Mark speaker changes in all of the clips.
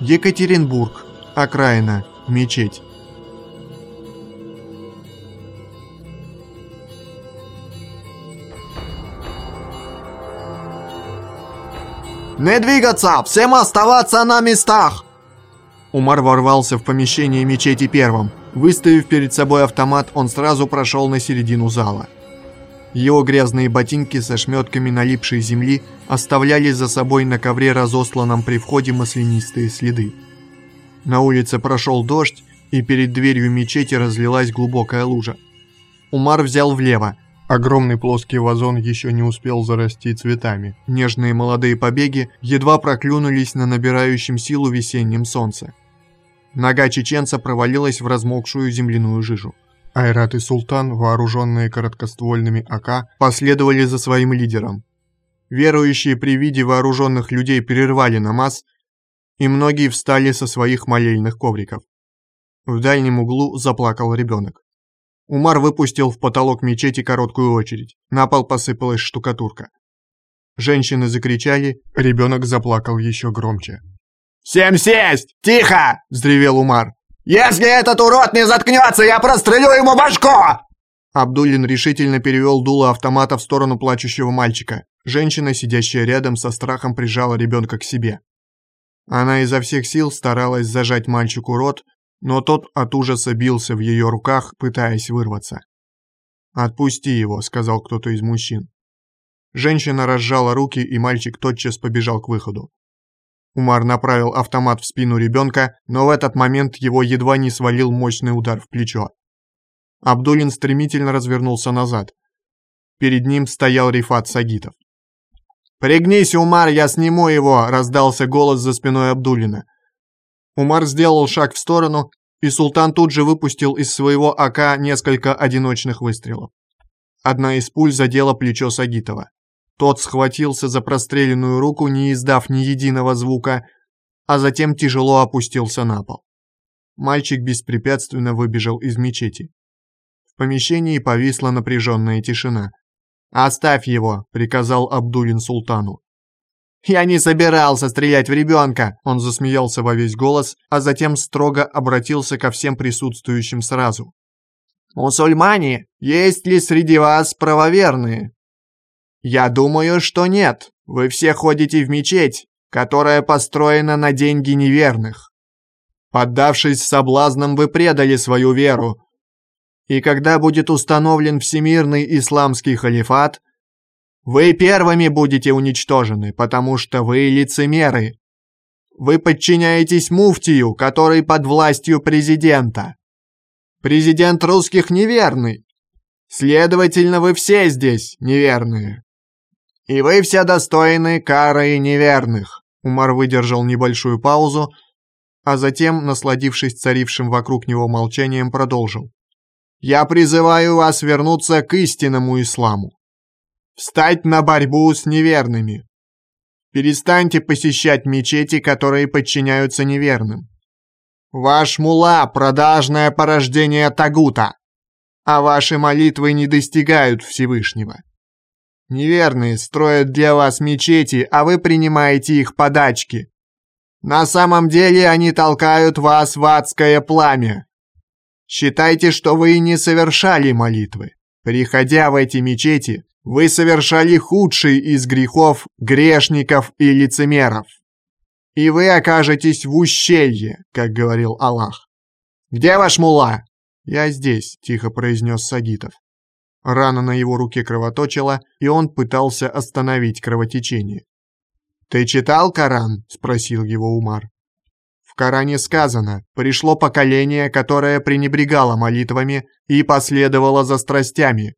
Speaker 1: Екатеринбург. Окраина. Мечеть.
Speaker 2: «Не двигаться! Всем оставаться на местах!»
Speaker 1: Умар ворвался в помещение мечети первым. Выставив перед собой автомат, он сразу прошел на середину зала. Его грязные ботинки со шметками налипшей земли оставляли за собой на ковре разосланном при входе маслянистые следы. На улице прошел дождь, и перед дверью мечети разлилась глубокая лужа. Умар взял влево. Огромный плоский вазон еще не успел зарасти цветами. Нежные молодые побеги едва проклюнулись на набирающем силу весеннем солнце. Нога чеченца провалилась в размокшую земляную жижу. Айрат и Султан, вооруженные короткоствольными АК, последовали за своим лидером. Верующие при виде вооруженных людей прервали намаз, и многие встали со своих молельных ковриков. В дальнем углу заплакал ребенок. Умар выпустил в потолок мечети короткую очередь. На пол посыпалась штукатурка. Женщины закричали, ребенок заплакал еще громче.
Speaker 2: «Всем сесть! Тихо!» – взревел Умар. «Если этот урод не заткнется, я прострелю ему башку!»
Speaker 1: Абдуллин решительно перевел дуло автомата в сторону плачущего мальчика. Женщина, сидящая рядом, со страхом прижала ребенка к себе. Она изо всех сил старалась зажать мальчику рот, но тот от ужаса бился в ее руках, пытаясь вырваться. «Отпусти его», — сказал кто-то из мужчин. Женщина разжала руки, и мальчик тотчас побежал к выходу. Умар направил автомат в спину ребенка, но в этот момент его едва не свалил мощный удар в плечо. Абдулин стремительно развернулся назад. Перед ним стоял Рифат Сагитов.
Speaker 2: «Пригнись, Умар, я сниму его!» – раздался голос за спиной Абдулина.
Speaker 1: Умар сделал шаг в сторону, и Султан тут же выпустил из своего АК несколько одиночных выстрелов. Одна из пуль задела плечо Сагитова. Тот схватился за простреленную руку, не издав ни единого звука, а затем тяжело опустился на пол. Мальчик беспрепятственно выбежал из мечети. В помещении повисла напряженная тишина. «Оставь его», — приказал Абдулин султану.
Speaker 2: «Я не собирался стрелять в ребенка!» Он
Speaker 1: засмеялся во весь голос, а затем строго обратился ко всем присутствующим сразу.
Speaker 2: «Мусульмане, есть ли среди вас правоверные?» Я думаю, что нет. Вы все ходите в мечеть, которая построена на деньги неверных. Поддавшись соблазнам, вы предали свою веру. И когда будет установлен всемирный исламский халифат, вы первыми будете уничтожены, потому что вы лицемеры. Вы подчиняетесь муфтию, который под властью президента. Президент русских неверный. Следовательно, вы все здесь неверные. «И вы все достойны кары неверных!»
Speaker 1: Умар выдержал небольшую паузу, а затем, насладившись царившим вокруг него молчанием, продолжил.
Speaker 2: «Я призываю вас вернуться к истинному исламу. Встать на борьбу с неверными. Перестаньте посещать мечети, которые подчиняются неверным. Ваш мула – продажное порождение Тагута, а ваши молитвы не достигают Всевышнего. Неверные строят для вас мечети, а вы принимаете их подачки. На самом деле они толкают вас в адское пламя. Считайте, что вы не совершали молитвы. Приходя в эти мечети, вы совершали худший из грехов грешников и лицемеров. И вы окажетесь в ущелье, как говорил Аллах. Где ваш мула?
Speaker 1: Я здесь, тихо произнес Сагитов. Рана на его руке кровоточила, и он пытался остановить кровотечение.
Speaker 2: «Ты читал Коран?» – спросил его Умар.
Speaker 1: В Коране сказано, пришло поколение, которое пренебрегало молитвами и последовало за страстями.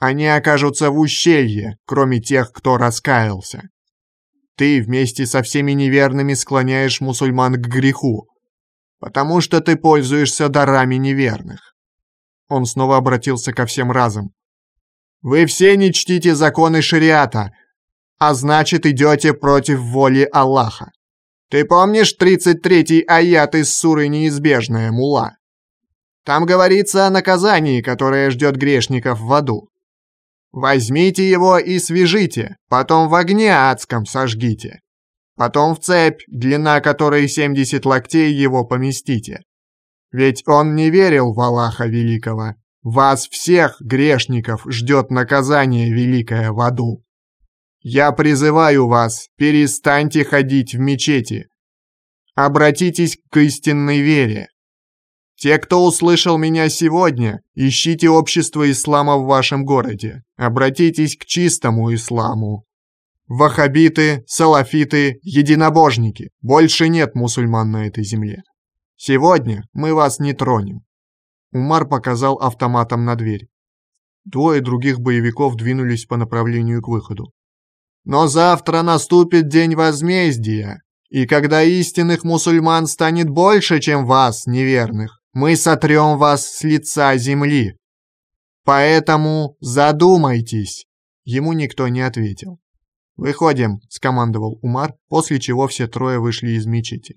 Speaker 1: Они окажутся в ущелье, кроме тех, кто раскаялся. Ты вместе со всеми неверными склоняешь мусульман к греху, потому что ты пользуешься дарами неверных. Он снова обратился ко всем разом. «Вы все не чтите законы шариата, а значит идете против воли Аллаха. Ты помнишь 33-й аят из суры «Неизбежная, мула»? Там говорится о наказании, которое ждет грешников в аду. Возьмите его и свяжите, потом в огне адском сожгите.
Speaker 2: Потом в цепь, длина которой 70 локтей, его поместите. Ведь он не верил в Аллаха Великого. Вас всех, грешников, ждет наказание великое в аду. Я призываю вас, перестаньте ходить в мечети. Обратитесь к истинной вере. Те, кто услышал меня сегодня, ищите общество ислама в вашем городе. Обратитесь к чистому исламу. Вахабиты, салафиты, единобожники. Больше нет мусульман на этой земле. Сегодня мы вас не тронем. Умар показал автоматом на дверь. Двое других боевиков двинулись по направлению к выходу. «Но завтра наступит день возмездия, и когда истинных мусульман станет больше, чем вас, неверных, мы сотрем вас с лица земли. Поэтому задумайтесь!» Ему никто не ответил. «Выходим», — скомандовал Умар, после чего все трое вышли из мечети.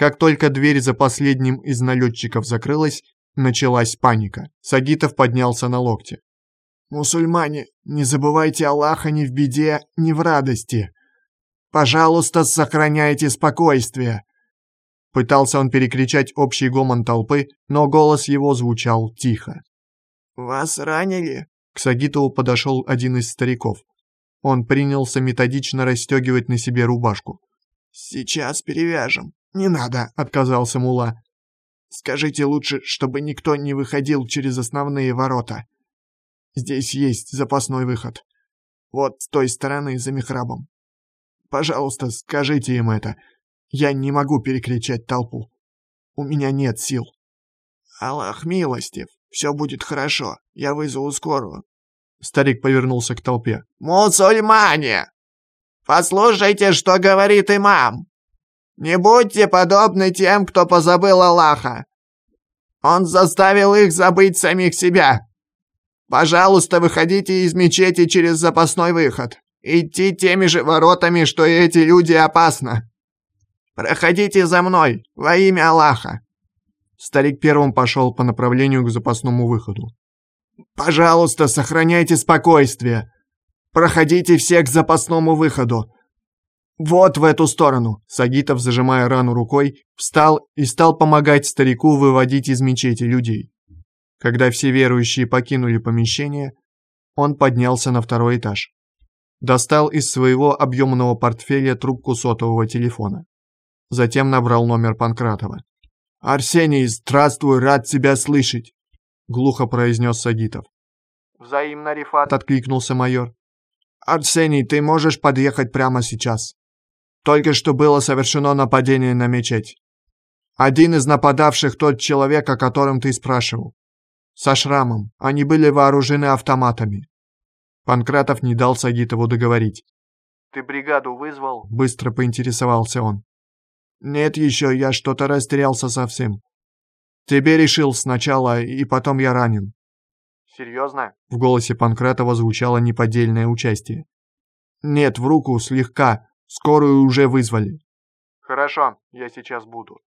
Speaker 2: Как только дверь за последним из налетчиков закрылась, Началась паника. Сагитов поднялся на локте. «Мусульмане, не забывайте Аллаха ни в беде, ни в радости. Пожалуйста, сохраняйте спокойствие». Пытался он перекричать общий гомон толпы, но голос его звучал тихо. «Вас ранили?» К Сагитову подошел один из стариков. Он принялся методично расстегивать на себе рубашку. «Сейчас перевяжем». «Не надо», — отказался Мула. Скажите лучше, чтобы никто не выходил через основные ворота. Здесь есть запасной выход. Вот с той стороны, за михрабом. Пожалуйста, скажите им это. Я не могу перекричать толпу. У меня нет сил. Аллах милостив. Все будет хорошо. Я вызову скорую. Старик повернулся к толпе. «Мусульмане! Послушайте, что говорит имам! Не будьте подобны тем, кто позабыл Аллаха. Он заставил их забыть самих себя. Пожалуйста, выходите из мечети через запасной выход. Идти теми же воротами, что и эти люди, опасно. Проходите за мной, во имя Аллаха. Старик первым пошел по направлению к запасному выходу. «Пожалуйста, сохраняйте спокойствие. Проходите все к запасному выходу. «Вот в эту сторону!» Сагитов, зажимая рану рукой, встал и стал помогать старику выводить из мечети людей. Когда все верующие покинули помещение, он поднялся на второй этаж. Достал из своего объемного портфеля трубку сотового телефона. Затем набрал номер Панкратова. «Арсений, здравствуй, рад тебя слышать!» Глухо произнес Сагитов. «Взаимно, Рифат!» — откликнулся майор. «Арсений, ты можешь подъехать прямо сейчас?» Только что было совершено нападение на мечеть. Один из нападавших тот человек, о котором ты спрашивал. Со шрамом. Они были вооружены автоматами. Панкратов не дал Сагитову договорить. «Ты бригаду вызвал?» – быстро поинтересовался он. «Нет еще, я что-то растерялся совсем. Тебе решил сначала, и потом я ранен». «Серьезно?» – в голосе Панкратова звучало неподдельное участие. «Нет, в руку, слегка. Скорую уже вызвали. Хорошо, я сейчас буду.